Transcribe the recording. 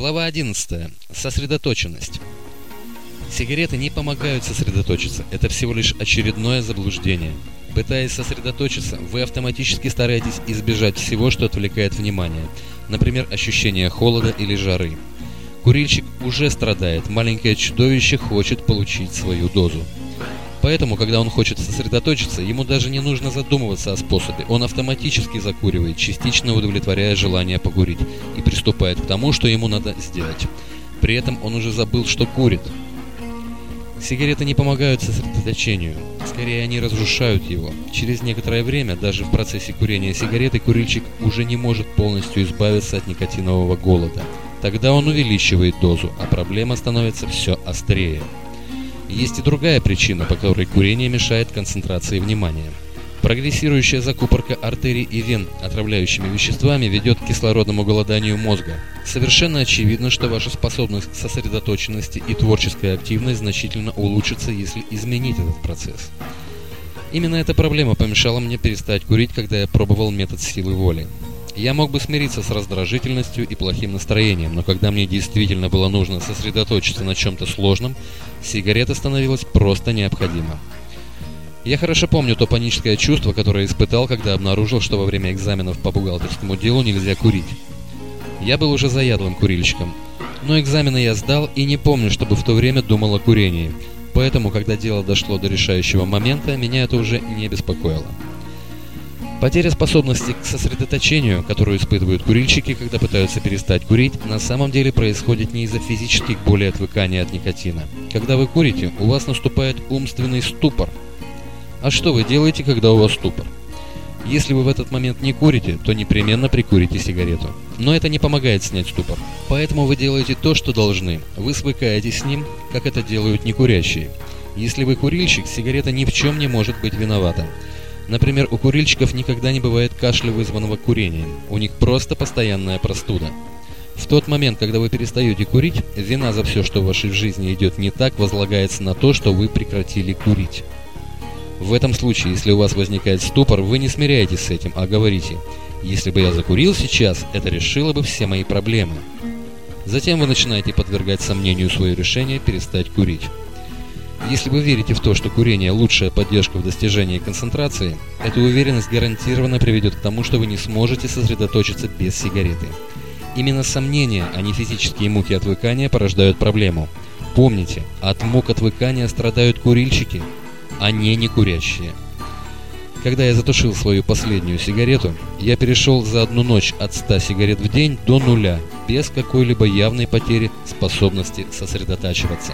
Глава 11. Сосредоточенность. Сигареты не помогают сосредоточиться. Это всего лишь очередное заблуждение. Пытаясь сосредоточиться, вы автоматически стараетесь избежать всего, что отвлекает внимание. Например, ощущение холода или жары. Курильщик уже страдает, маленькое чудовище хочет получить свою дозу. Поэтому, когда он хочет сосредоточиться, ему даже не нужно задумываться о способе. Он автоматически закуривает, частично удовлетворяя желание покурить, и приступает к тому, что ему надо сделать. При этом он уже забыл, что курит. Сигареты не помогают сосредоточению, скорее они разрушают его. Через некоторое время, даже в процессе курения сигареты, курильщик уже не может полностью избавиться от никотинового голода. Тогда он увеличивает дозу, а проблема становится все острее. Есть и другая причина, по которой курение мешает концентрации внимания. Прогрессирующая закупорка артерий и вен отравляющими веществами ведет к кислородному голоданию мозга. Совершенно очевидно, что ваша способность к сосредоточенности и творческая активность значительно улучшится, если изменить этот процесс. Именно эта проблема помешала мне перестать курить, когда я пробовал метод силы воли. Я мог бы смириться с раздражительностью и плохим настроением, но когда мне действительно было нужно сосредоточиться на чем-то сложном, сигарета становилась просто необходима. Я хорошо помню то паническое чувство, которое испытал, когда обнаружил, что во время экзаменов по бухгалтерскому делу нельзя курить. Я был уже заядлым курильщиком, но экзамены я сдал и не помню, чтобы в то время думал о курении. Поэтому, когда дело дошло до решающего момента, меня это уже не беспокоило. Потеря способности к сосредоточению, которую испытывают курильщики, когда пытаются перестать курить, на самом деле происходит не из-за физических болей отвыкания от никотина. Когда вы курите, у вас наступает умственный ступор. А что вы делаете, когда у вас ступор? Если вы в этот момент не курите, то непременно прикурите сигарету. Но это не помогает снять ступор. Поэтому вы делаете то, что должны. Вы свыкаетесь с ним, как это делают некурящие. Если вы курильщик, сигарета ни в чем не может быть виновата. Например, у курильщиков никогда не бывает кашля, вызванного курением. У них просто постоянная простуда. В тот момент, когда вы перестаете курить, вина за все, что в вашей жизни идет не так, возлагается на то, что вы прекратили курить. В этом случае, если у вас возникает ступор, вы не смиряетесь с этим, а говорите «Если бы я закурил сейчас, это решило бы все мои проблемы». Затем вы начинаете подвергать сомнению свое решение перестать курить. Если вы верите в то, что курение – лучшая поддержка в достижении концентрации, эта уверенность гарантированно приведет к тому, что вы не сможете сосредоточиться без сигареты. Именно сомнения, а не физические муки отвыкания порождают проблему. Помните, от мук отвыкания страдают курильщики, а не некурящие. Когда я затушил свою последнюю сигарету, я перешел за одну ночь от 100 сигарет в день до нуля, без какой-либо явной потери способности сосредотачиваться.